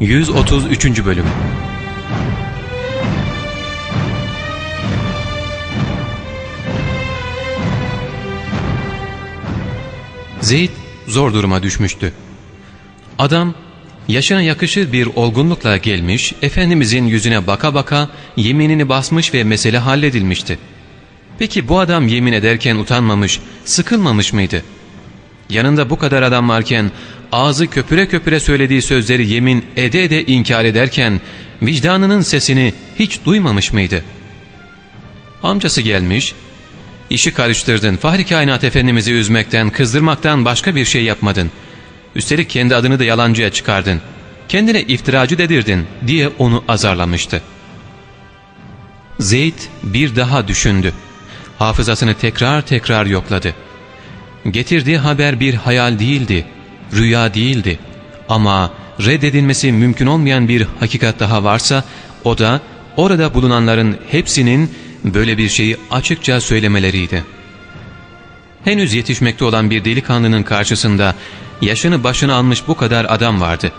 133. Bölüm Zeyd zor duruma düşmüştü. Adam yaşına yakışır bir olgunlukla gelmiş, Efendimizin yüzüne baka baka yeminini basmış ve mesele halledilmişti. Peki bu adam yemin ederken utanmamış, sıkılmamış mıydı? Yanında bu kadar adam varken ağzı köpüre köpüre söylediği sözleri yemin ede ede inkar ederken vicdanının sesini hiç duymamış mıydı? Amcası gelmiş, işi karıştırdın, Fahri Kainat Efendimiz'i üzmekten, kızdırmaktan başka bir şey yapmadın. Üstelik kendi adını da yalancıya çıkardın. Kendine iftiracı dedirdin diye onu azarlamıştı. Zeyd bir daha düşündü. Hafızasını tekrar tekrar yokladı. Getirdiği haber bir hayal değildi, rüya değildi. Ama reddedilmesi mümkün olmayan bir hakikat daha varsa o da orada bulunanların hepsinin böyle bir şeyi açıkça söylemeleriydi. Henüz yetişmekte olan bir delikanlının karşısında yaşını başına almış bu kadar adam vardı.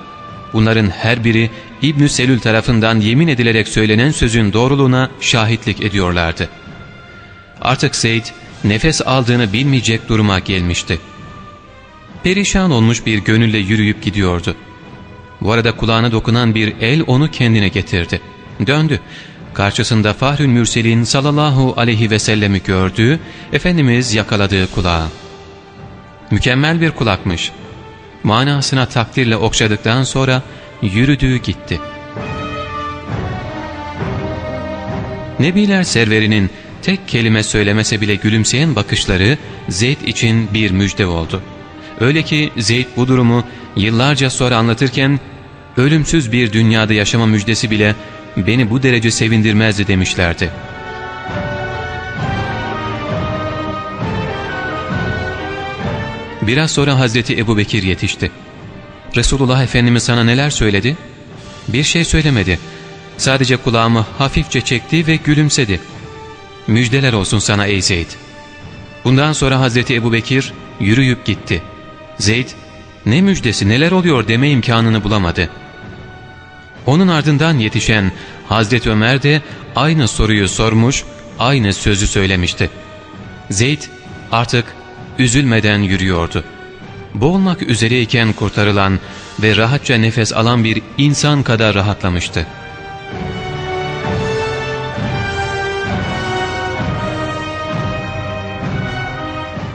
Bunların her biri ibn Selül tarafından yemin edilerek söylenen sözün doğruluğuna şahitlik ediyorlardı. Artık Zeyd nefes aldığını bilmeyecek duruma gelmişti. Perişan olmuş bir gönülle yürüyüp gidiyordu. Bu arada kulağına dokunan bir el onu kendine getirdi. Döndü. Karşısında Fahrül Mürsel'in sallallahu aleyhi ve sellemi gördü, Efendimiz yakaladığı kulağı. Mükemmel bir kulakmış. Manasına takdirle okşadıktan sonra yürüdüğü gitti. Nebiler serverinin tek kelime söylemese bile gülümseyen bakışları Zeyd için bir müjde oldu. Öyle ki Zeyd bu durumu yıllarca sonra anlatırken ölümsüz bir dünyada yaşama müjdesi bile beni bu derece sevindirmezdi demişlerdi. Biraz sonra Hazreti Ebu Bekir yetişti. Resulullah Efendimiz sana neler söyledi? Bir şey söylemedi. Sadece kulağımı hafifçe çekti ve gülümsedi. Müjdeler olsun sana ey Zeyd. Bundan sonra Hazreti Ebu Bekir yürüyüp gitti. Zeyd ne müjdesi neler oluyor deme imkanını bulamadı. Onun ardından yetişen Hazreti Ömer de aynı soruyu sormuş, aynı sözü söylemişti. Zeyd artık üzülmeden yürüyordu. Boğulmak üzereyken kurtarılan ve rahatça nefes alan bir insan kadar rahatlamıştı.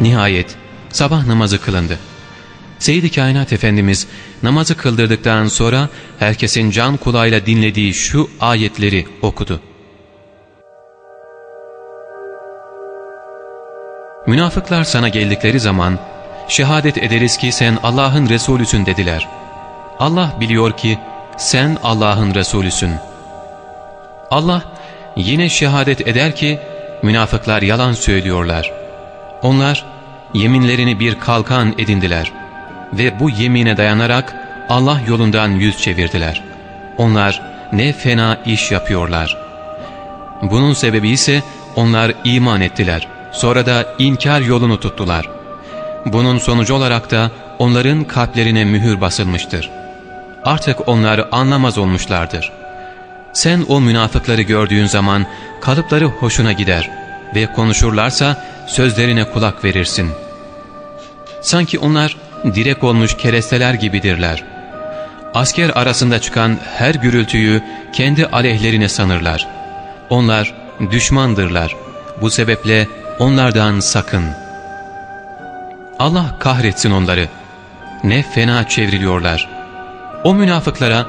Nihayet sabah namazı kılındı. Seyyid-i Kainat Efendimiz namazı kıldırdıktan sonra herkesin can kulağıyla dinlediği şu ayetleri okudu. Münafıklar sana geldikleri zaman şehadet ederiz ki sen Allah'ın Resulüsün dediler. Allah biliyor ki sen Allah'ın Resulüsün. Allah yine şehadet eder ki münafıklar yalan söylüyorlar. Onlar yeminlerini bir kalkan edindiler ve bu yemine dayanarak Allah yolundan yüz çevirdiler. Onlar ne fena iş yapıyorlar. Bunun sebebi ise onlar iman ettiler. Sonra da inkar yolunu tuttular. Bunun sonucu olarak da onların kalplerine mühür basılmıştır. Artık onlar anlamaz olmuşlardır. Sen o münafıkları gördüğün zaman kalıpları hoşuna gider ve konuşurlarsa sözlerine kulak verirsin. Sanki onlar direk olmuş keresteler gibidirler. Asker arasında çıkan her gürültüyü kendi aleyhlerine sanırlar. Onlar düşmandırlar. Bu sebeple onlardan sakın. Allah kahretsin onları. Ne fena çevriliyorlar. O münafıklara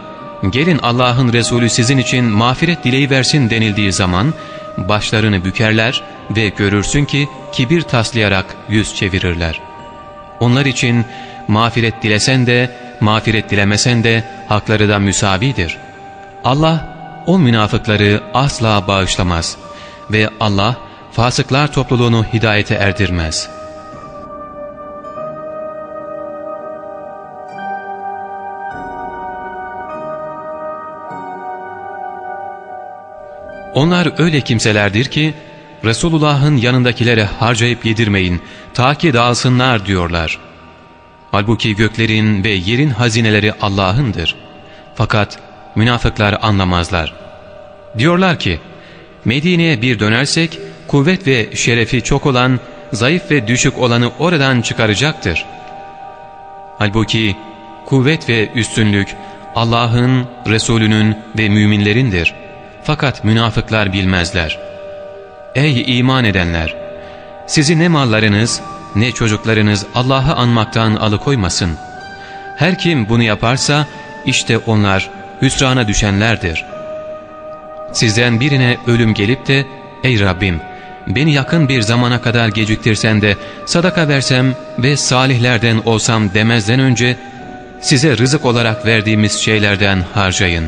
gelin Allah'ın Resulü sizin için mağfiret dileği versin denildiği zaman başlarını bükerler ve görürsün ki kibir taslayarak yüz çevirirler. Onlar için mağfiret dilesen de mağfiret dilemesen de hakları da müsavidir. Allah o münafıkları asla bağışlamaz ve Allah fasıklar topluluğunu hidayete erdirmez. Onlar öyle kimselerdir ki Resulullah'ın yanındakilere harcayıp yedirmeyin ta ki dağılsınlar diyorlar. Halbuki göklerin ve yerin hazineleri Allah'ındır. Fakat münafıklar anlamazlar. Diyorlar ki, Medine'ye bir dönersek, kuvvet ve şerefi çok olan, zayıf ve düşük olanı oradan çıkaracaktır. Halbuki kuvvet ve üstünlük Allah'ın, Resulünün ve müminlerindir. Fakat münafıklar bilmezler. Ey iman edenler! Sizi ne mallarınız ne çocuklarınız Allah'ı anmaktan alıkoymasın. Her kim bunu yaparsa işte onlar hüsrana düşenlerdir. Sizden birine ölüm gelip de ''Ey Rabbim beni yakın bir zamana kadar geciktirsen de sadaka versem ve salihlerden olsam demezden önce size rızık olarak verdiğimiz şeylerden harcayın.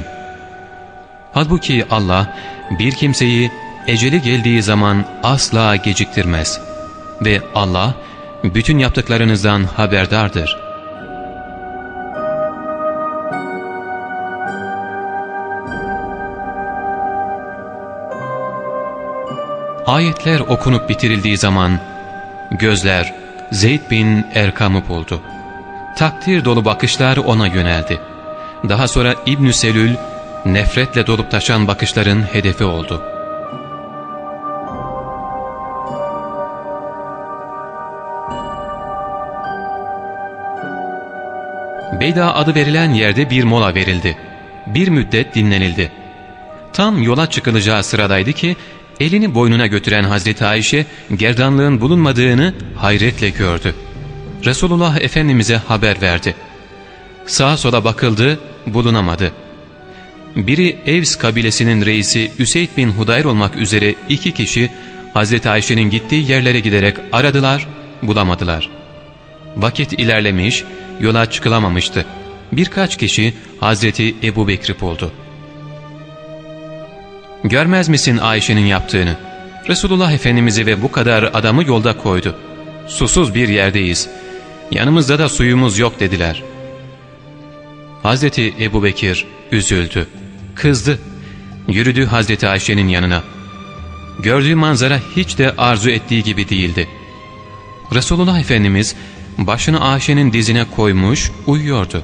Halbuki Allah bir kimseyi eceli geldiği zaman asla geciktirmez. Ve Allah bütün yaptıklarınızdan haberdardır. Ayetler okunup bitirildiği zaman gözler Zeyd bin Erkam'ı buldu. Takdir dolu bakışlar ona yöneldi. Daha sonra İbn Selül nefretle dolup taşan bakışların hedefi oldu. Beyda adı verilen yerde bir mola verildi. Bir müddet dinlenildi. Tam yola çıkılacağı sıradaydı ki elini boynuna götüren Hazreti Ayşe gerdanlığın bulunmadığını hayretle gördü. Resulullah Efendimiz'e haber verdi. Sağa sola bakıldı, bulunamadı. Biri Evs kabilesinin reisi Üseyd bin Hudayr olmak üzere iki kişi Hazreti Ayşe'nin gittiği yerlere giderek aradılar, bulamadılar. Vakit ilerlemiş, yola çıkılamamıştı. Birkaç kişi Hazreti Ebu Bekri buldu. Görmez misin Ayşe'nin yaptığını? Resulullah Efendimiz'i ve bu kadar adamı yolda koydu. Susuz bir yerdeyiz. Yanımızda da suyumuz yok dediler. Hazreti Ebu Bekir üzüldü. Kızdı. Yürüdü Hazreti Ayşe'nin yanına. Gördüğü manzara hiç de arzu ettiği gibi değildi. Resulullah Efendimiz başını Ayşe'nin dizine koymuş uyuyordu.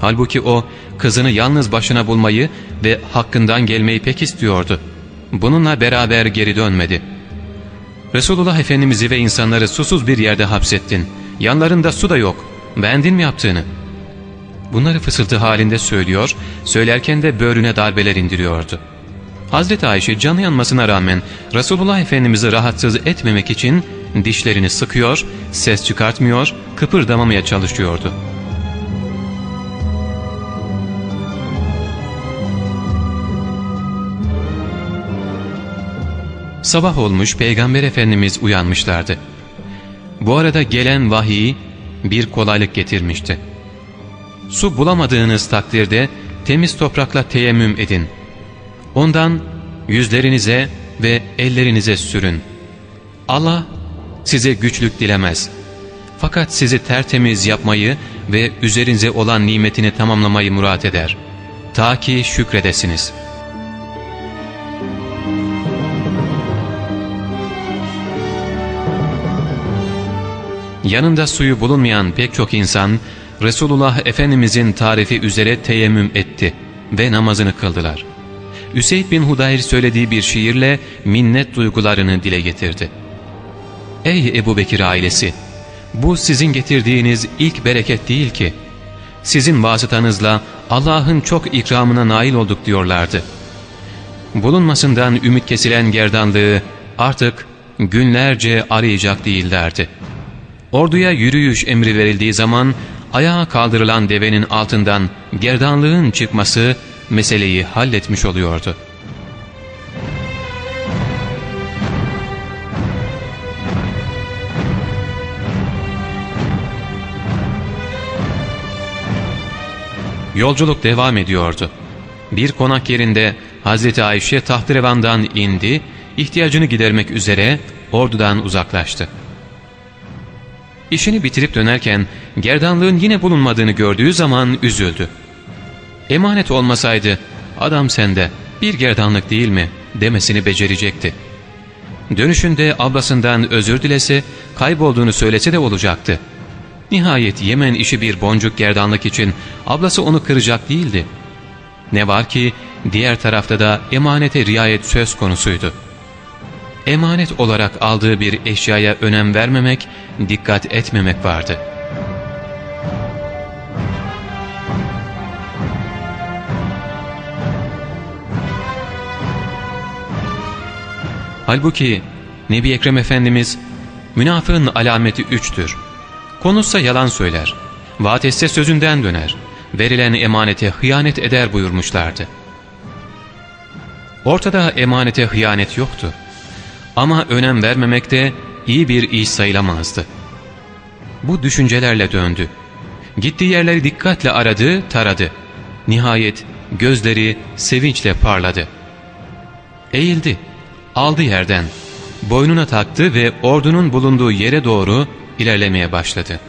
Halbuki o kızını yalnız başına bulmayı ve hakkından gelmeyi pek istiyordu. Bununla beraber geri dönmedi. Resulullah Efendimiz'i ve insanları susuz bir yerde hapsettin. Yanlarında su da yok. Beğendin mi yaptığını? Bunları fısıltı halinde söylüyor, söylerken de böğrüne darbeler indiriyordu. Hazreti Ayşe canı yanmasına rağmen Resulullah Efendimiz'i rahatsız etmemek için dişlerini sıkıyor, ses çıkartmıyor, kıpırdamamaya çalışıyordu. Sabah olmuş Peygamber Efendimiz uyanmışlardı. Bu arada gelen vahiy bir kolaylık getirmişti. Su bulamadığınız takdirde temiz toprakla teyemmüm edin. Ondan yüzlerinize ve ellerinize sürün. Allah size güçlük dilemez. Fakat sizi tertemiz yapmayı ve üzerinize olan nimetini tamamlamayı murat eder. Ta ki şükredesiniz. Yanında suyu bulunmayan pek çok insan Resulullah Efendimizin tarifi üzere teyemmüm etti ve namazını kıldılar. Üseyd bin Hudayr söylediği bir şiirle minnet duygularını dile getirdi. Ey Ebu Bekir ailesi! Bu sizin getirdiğiniz ilk bereket değil ki. Sizin vasıtanızla Allah'ın çok ikramına nail olduk diyorlardı. Bulunmasından ümit kesilen gerdanlığı artık günlerce arayacak değillerdi. Orduya yürüyüş emri verildiği zaman ayağa kaldırılan devenin altından gerdanlığın çıkması meseleyi halletmiş oluyordu. Yolculuk devam ediyordu. Bir konak yerinde Hazreti Ayşe tahtrevandan indi, ihtiyacını gidermek üzere ordudan uzaklaştı. İşini bitirip dönerken gerdanlığın yine bulunmadığını gördüğü zaman üzüldü. Emanet olmasaydı adam sende bir gerdanlık değil mi demesini becerecekti. Dönüşünde ablasından özür dilese kaybolduğunu söylese de olacaktı. Nihayet Yemen işi bir boncuk gerdanlık için ablası onu kıracak değildi. Ne var ki diğer tarafta da emanete riayet söz konusuydu. Emanet olarak aldığı bir eşyaya önem vermemek, dikkat etmemek vardı. Halbuki Nebi Ekrem Efendimiz münafığın alameti üçtür. Konuşsa yalan söyler, vaat etse sözünden döner, verilen emanete hıyanet eder buyurmuşlardı. Ortada emanete hıyanet yoktu. Ama önem vermemek de iyi bir iş sayılamazdı. Bu düşüncelerle döndü. Gittiği yerleri dikkatle aradı, taradı. Nihayet gözleri sevinçle parladı. Eğildi, aldı yerden, boynuna taktı ve ordunun bulunduğu yere doğru ilerlemeye başladı.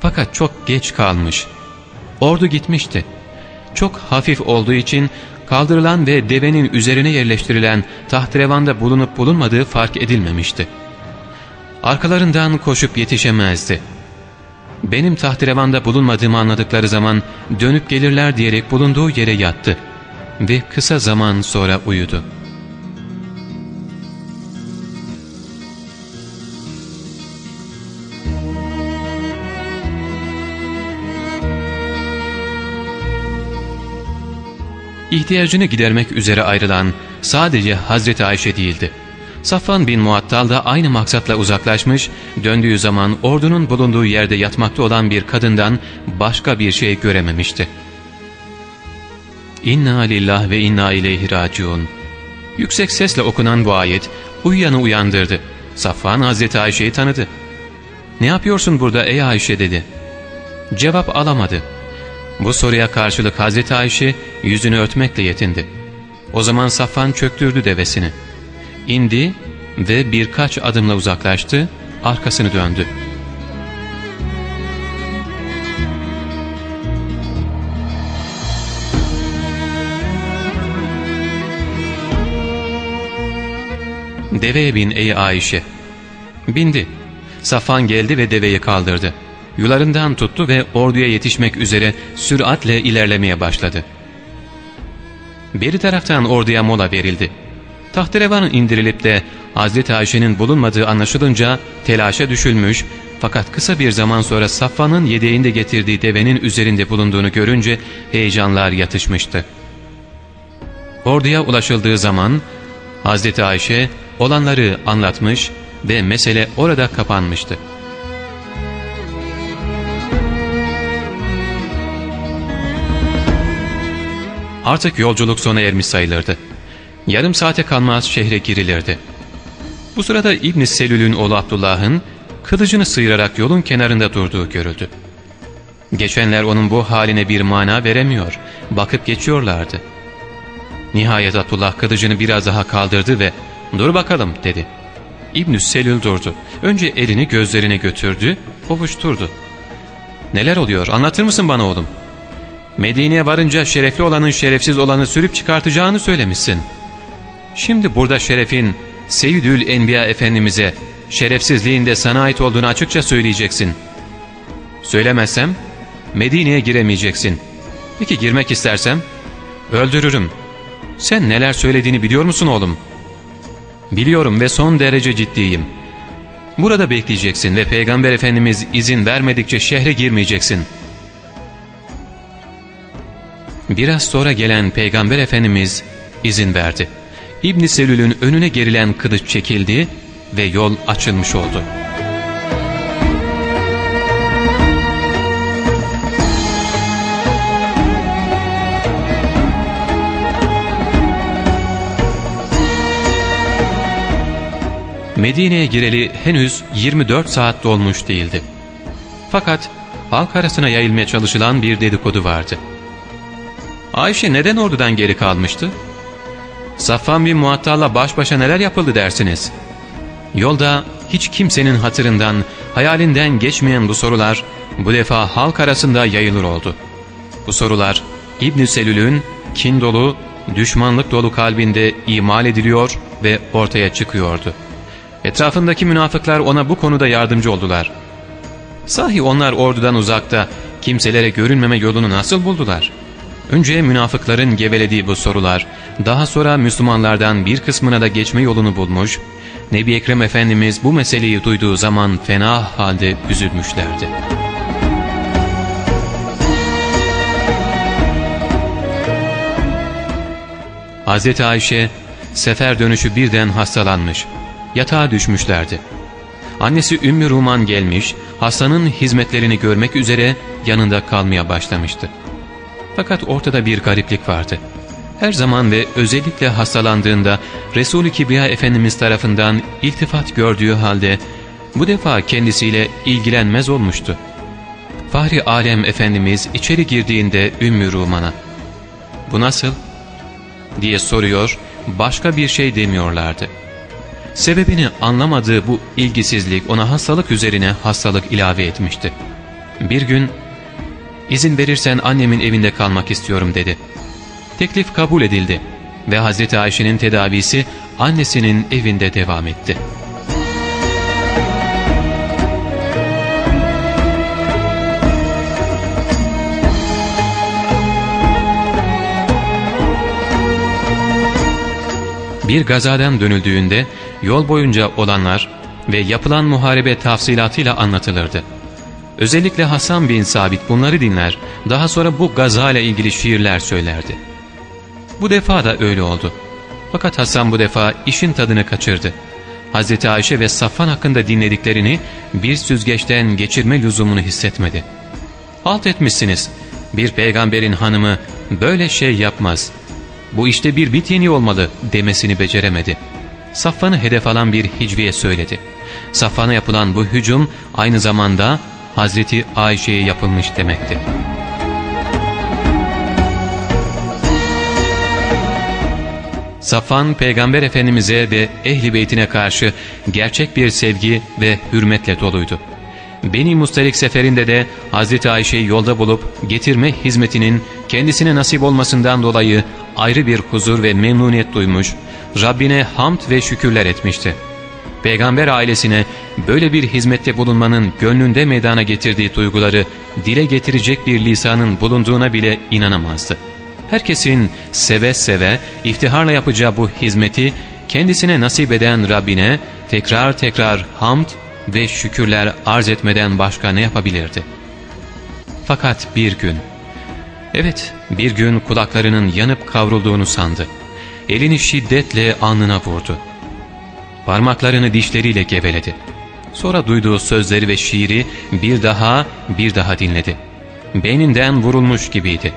Fakat çok geç kalmış. Ordu gitmişti. Çok hafif olduğu için kaldırılan ve devenin üzerine yerleştirilen tahtrevanda bulunup bulunmadığı fark edilmemişti. Arkalarından koşup yetişemezdi. Benim tahtrevanda bulunmadığımı anladıkları zaman dönüp gelirler diyerek bulunduğu yere yattı ve kısa zaman sonra uyudu.'' İhtiyacını gidermek üzere ayrılan sadece Hazreti Ayşe değildi. Safvan bin Muattal da aynı maksatla uzaklaşmış, döndüğü zaman ordunun bulunduğu yerde yatmakta olan bir kadından başka bir şey görememişti. İnna lillah ve inna ileyhi raciun. Yüksek sesle okunan bu ayet uyuyanı uyandırdı. Safvan Hazreti Ayşe'yi tanıdı. ''Ne yapıyorsun burada ey Ayşe?'' dedi. Cevap alamadı. Bu soruya karşılık Hazreti Ayşe yüzünü örtmekle yetindi. O zaman Safvan çöktürdü devesini. İndi ve birkaç adımla uzaklaştı, arkasını döndü. Deveye bin ey Ayşe. Bindi. Safan geldi ve deveyi kaldırdı. Yularından tuttu ve orduya yetişmek üzere süratle ilerlemeye başladı. Bir taraftan orduya mola verildi. Tahterevan indirilip de Hazreti Ayşe'nin bulunmadığı anlaşılınca telaşa düşülmüş fakat kısa bir zaman sonra Safvan'ın yedeğinde getirdiği devenin üzerinde bulunduğunu görünce heyecanlar yatışmıştı. Orduya ulaşıldığı zaman Hazreti Ayşe olanları anlatmış ve mesele orada kapanmıştı. Artık yolculuk sona ermiş sayılırdı. Yarım saate kalmaz şehre girilirdi. Bu sırada İbn Selül'ün oğlu Abdullah'ın kılıcını sıyırarak yolun kenarında durduğu görüldü. Geçenler onun bu haline bir mana veremiyor, bakıp geçiyorlardı. Nihayet Abdullah kılıcını biraz daha kaldırdı ve ''Dur bakalım'' dedi. İbn Selül durdu. Önce elini gözlerine götürdü, ovuşturdu. ''Neler oluyor anlatır mısın bana oğlum?'' Medine'ye varınca şerefli olanın şerefsiz olanı sürüp çıkartacağını söylemişsin. Şimdi burada şerefin Seyyidül Enbiya Efendimiz'e şerefsizliğin de sana ait olduğunu açıkça söyleyeceksin. Söylemezsem Medine'ye giremeyeceksin. Peki girmek istersem öldürürüm. Sen neler söylediğini biliyor musun oğlum? Biliyorum ve son derece ciddiyim. Burada bekleyeceksin ve Peygamber Efendimiz izin vermedikçe şehre girmeyeceksin.'' Biraz sonra gelen Peygamber Efendimiz izin verdi. İbn Selül'ün önüne gerilen kılıç çekildi ve yol açılmış oldu. Medine'ye gireli henüz 24 saat dolmuş değildi. Fakat halk arasına yayılmaya çalışılan bir dedikodu vardı. Ayşe neden ordudan geri kalmıştı? Safvan bin Muattal'la baş başa neler yapıldı dersiniz? Yolda hiç kimsenin hatırından, hayalinden geçmeyen bu sorular bu defa halk arasında yayılır oldu. Bu sorular İbn Selül'ün kin dolu, düşmanlık dolu kalbinde imal ediliyor ve ortaya çıkıyordu. Etrafındaki münafıklar ona bu konuda yardımcı oldular. Sahi onlar ordudan uzakta kimselere görünmeme yolunu nasıl buldular?'' Önce münafıkların gevelediği bu sorular, daha sonra Müslümanlardan bir kısmına da geçme yolunu bulmuş, Nebi Ekrem Efendimiz bu meseleyi duyduğu zaman fena halde üzülmüşlerdi. Hz. Ayşe sefer dönüşü birden hastalanmış, yatağa düşmüşlerdi. Annesi Ümmü Ruman gelmiş, hastanın hizmetlerini görmek üzere yanında kalmaya başlamıştı. Fakat ortada bir gariplik vardı. Her zaman ve özellikle hastalandığında Resul-i Kibriya Efendimiz tarafından iltifat gördüğü halde bu defa kendisiyle ilgilenmez olmuştu. Fahri Alem Efendimiz içeri girdiğinde Ümmü Ruman'a ''Bu nasıl?'' diye soruyor, başka bir şey demiyorlardı. Sebebini anlamadığı bu ilgisizlik ona hastalık üzerine hastalık ilave etmişti. Bir gün İzin verirsen annemin evinde kalmak istiyorum dedi. Teklif kabul edildi ve Hz. Ayşe'nin tedavisi annesinin evinde devam etti. Bir gazadan dönüldüğünde yol boyunca olanlar ve yapılan muharebe tafsilatıyla anlatılırdı. Özellikle Hasan bin Sabit bunları dinler, daha sonra bu gaza ilgili şiirler söylerdi. Bu defa da öyle oldu. Fakat Hasan bu defa işin tadını kaçırdı. Hz. Ayşe ve Safvan hakkında dinlediklerini bir süzgeçten geçirme lüzumunu hissetmedi. Halt etmişsiniz, bir peygamberin hanımı böyle şey yapmaz. Bu işte bir bit yeni olmalı demesini beceremedi. Safvan'ı hedef alan bir hicviye söyledi. Safvan'a yapılan bu hücum aynı zamanda Hazreti Ayşe'ye yapılmış demekti. Safan peygamber efendimize ve ehli beytine karşı gerçek bir sevgi ve hürmetle doluydu. Beni Mustalik seferinde de Hazreti Ayşe'yi yolda bulup getirme hizmetinin kendisine nasip olmasından dolayı ayrı bir huzur ve memnuniyet duymuş, Rabbine hamd ve şükürler etmişti. Peygamber ailesine böyle bir hizmette bulunmanın gönlünde meydana getirdiği duyguları dile getirecek bir lisanın bulunduğuna bile inanamazdı. Herkesin seve seve iftiharla yapacağı bu hizmeti kendisine nasip eden Rabbine tekrar tekrar hamd ve şükürler arz etmeden başka ne yapabilirdi? Fakat bir gün, evet bir gün kulaklarının yanıp kavrulduğunu sandı. Elini şiddetle alnına vurdu. Parmaklarını dişleriyle geveledi. Sonra duyduğu sözleri ve şiiri bir daha bir daha dinledi. Beyninden vurulmuş gibiydi.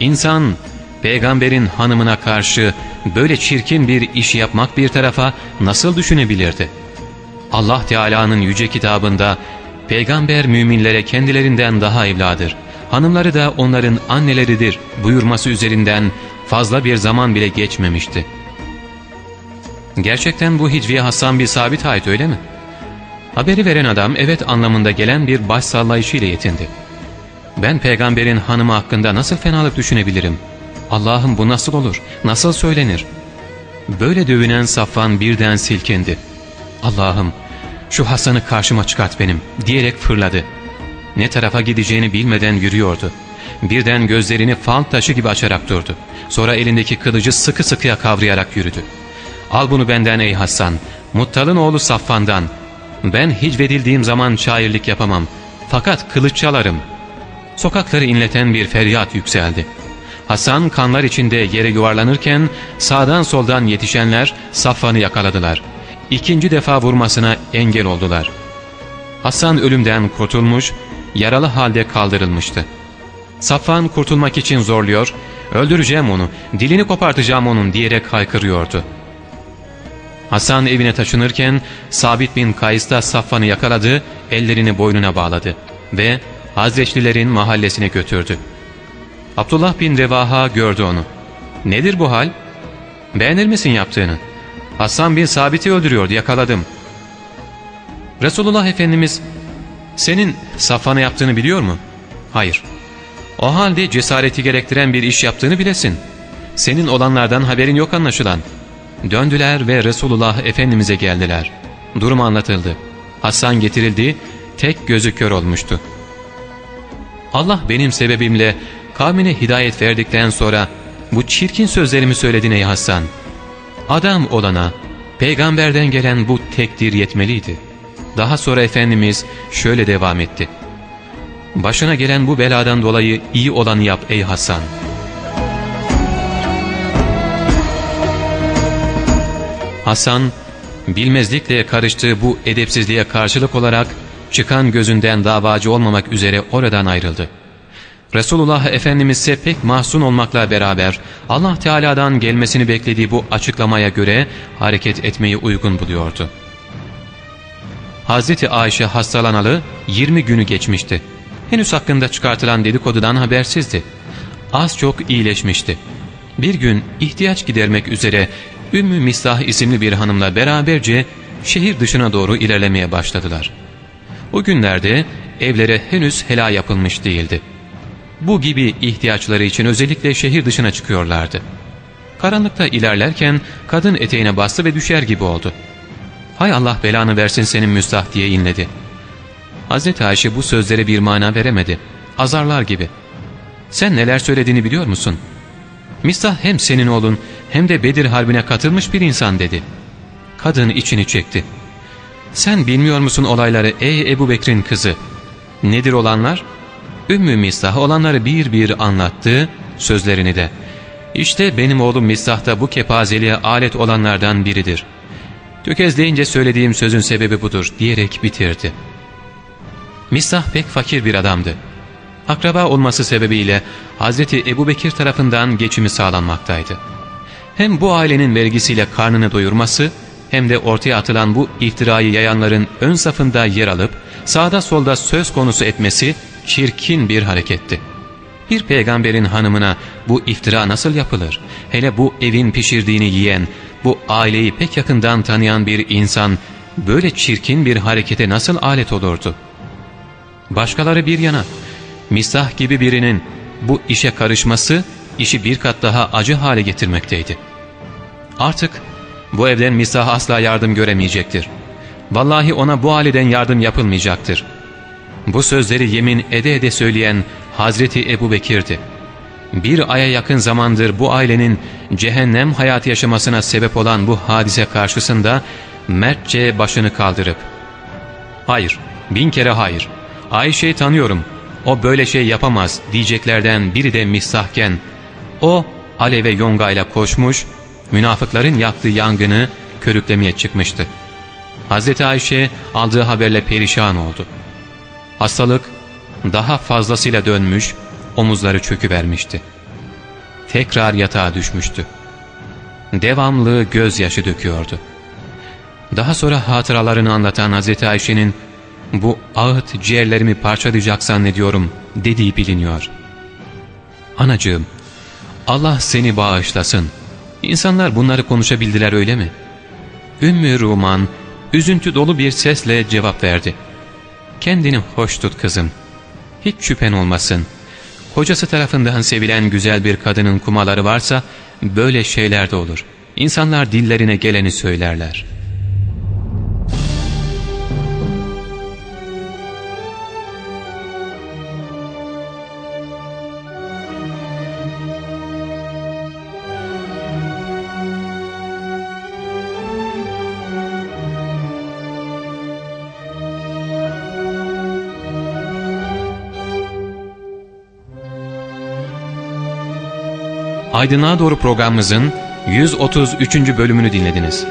İnsan peygamberin hanımına karşı böyle çirkin bir iş yapmak bir tarafa nasıl düşünebilirdi? Allah Teala'nın yüce kitabında peygamber müminlere kendilerinden daha evladır. Hanımları da onların anneleridir buyurması üzerinden fazla bir zaman bile geçmemişti. Gerçekten bu Hicviye Hasan bir sabit ait öyle mi? Haberi veren adam evet anlamında gelen bir baş sallayışıyla yetindi. Ben peygamberin hanımı hakkında nasıl fenalık düşünebilirim? Allah'ım bu nasıl olur? Nasıl söylenir? Böyle dövünen Safvan birden silkindi. Allah'ım şu Hasan'ı karşıma çıkart benim diyerek fırladı. Ne tarafa gideceğini bilmeden yürüyordu. Birden gözlerini fal taşı gibi açarak durdu. Sonra elindeki kılıcı sıkı sıkıya kavrayarak yürüdü. Al bunu benden ey Hasan, Muttal'ın oğlu Safvan'dan. Ben hicvedildiğim zaman şairlik yapamam. Fakat kılıç çalarım. Sokakları inleten bir feryat yükseldi. Hasan kanlar içinde yere yuvarlanırken sağdan soldan yetişenler Safvan'ı yakaladılar. İkinci defa vurmasına engel oldular. Hasan ölümden kurtulmuş, yaralı halde kaldırılmıştı. Safvan kurtulmak için zorluyor, öldüreceğim onu, dilini kopartacağım onun diyerek haykırıyordu. Hasan evine taşınırken Sabit bin Kays da Safvan'ı yakaladı, ellerini boynuna bağladı ve Hazreçlilerin mahallesine götürdü. Abdullah bin Revaha gördü onu. ''Nedir bu hal? Beğenir misin yaptığını? Hasan bin Sabit'i öldürüyordu, yakaladım.'' Resulullah Efendimiz ''Senin Safvan'a yaptığını biliyor mu?'' ''Hayır.'' ''O halde cesareti gerektiren bir iş yaptığını bilesin. Senin olanlardan haberin yok anlaşılan.'' Döndüler ve Resulullah Efendimiz'e geldiler. Durum anlatıldı. Hasan getirildi, tek gözü kör olmuştu. Allah benim sebebimle kavmine hidayet verdikten sonra bu çirkin sözlerimi söyledin ey Hasan. Adam olana peygamberden gelen bu tekdir yetmeliydi. Daha sonra Efendimiz şöyle devam etti. Başına gelen bu beladan dolayı iyi olanı yap ey Hasan. Hasan, bilmezlikle karıştığı bu edepsizliğe karşılık olarak çıkan gözünden davacı olmamak üzere oradan ayrıldı. Resulullah Efendimiz ise pek mahzun olmakla beraber Allah Teala'dan gelmesini beklediği bu açıklamaya göre hareket etmeyi uygun buluyordu. Hazreti Ayşe hastalanalı 20 günü geçmişti. Henüz hakkında çıkartılan dedikodudan habersizdi. Az çok iyileşmişti. Bir gün ihtiyaç gidermek üzere Ümmü Mislah isimli bir hanımla beraberce şehir dışına doğru ilerlemeye başladılar. O günlerde evlere henüz helal yapılmış değildi. Bu gibi ihtiyaçları için özellikle şehir dışına çıkıyorlardı. Karanlıkta ilerlerken kadın eteğine bastı ve düşer gibi oldu. ''Hay Allah belanı versin senin müstah'' diye inledi. Hazreti Ayşe bu sözlere bir mana veremedi. Azarlar gibi. ''Sen neler söylediğini biliyor musun?'' Mistah hem senin oğlun hem de Bedir Harbi'ne katılmış bir insan dedi. Kadın içini çekti. Sen bilmiyor musun olayları ey Ebu Bekir'in kızı? Nedir olanlar? Ümmü Mistah olanları bir bir anlattı, sözlerini de. İşte benim oğlum Mistah da bu kepazeliğe alet olanlardan biridir. Tökezleyince söylediğim sözün sebebi budur diyerek bitirdi. Mistah pek fakir bir adamdı. Akraba olması sebebiyle Hazreti Ebu Bekir tarafından geçimi sağlanmaktaydı. Hem bu ailenin vergisiyle karnını doyurması hem de ortaya atılan bu iftirayı yayanların ön safında yer alıp sağda solda söz konusu etmesi çirkin bir hareketti. Bir peygamberin hanımına bu iftira nasıl yapılır? Hele bu evin pişirdiğini yiyen, bu aileyi pek yakından tanıyan bir insan böyle çirkin bir harekete nasıl alet olurdu? Başkaları bir yana, Misah gibi birinin bu işe karışması işi bir kat daha acı hale getirmekteydi. Artık bu evden Misah asla yardım göremeyecektir. Vallahi ona bu aileden yardım yapılmayacaktır. Bu sözleri yemin ede ede söyleyen Hazreti Ebu Bekir'di. Bir aya yakın zamandır bu ailenin cehennem hayatı yaşamasına sebep olan bu hadise karşısında mertçe başını kaldırıp ''Hayır, bin kere hayır. Ayşe'yi tanıyorum. O böyle şey yapamaz.'' diyeceklerden biri de Mistahken o aleve yongayla koşmuş, münafıkların yaktığı yangını körüklemeye çıkmıştı. Hz. Ayşe aldığı haberle perişan oldu. Hastalık daha fazlasıyla dönmüş, omuzları çöküvermişti. Tekrar yatağa düşmüştü. Devamlı gözyaşı döküyordu. Daha sonra hatıralarını anlatan Hz. Ayşe'nin ''Bu ağıt ciğerlerimi parçalayacak zannediyorum'' dediği biliniyor. ''Anacığım, Allah seni bağışlasın. İnsanlar bunları konuşabildiler öyle mi?'' Ümmü Ruman üzüntü dolu bir sesle cevap verdi. ''Kendini hoş tut kızım. Hiç şüphen olmasın. Kocası tarafından sevilen güzel bir kadının kumaları varsa böyle şeyler de olur. İnsanlar dillerine geleni söylerler.'' Aydınlığa Doğru programımızın 133. bölümünü dinlediniz.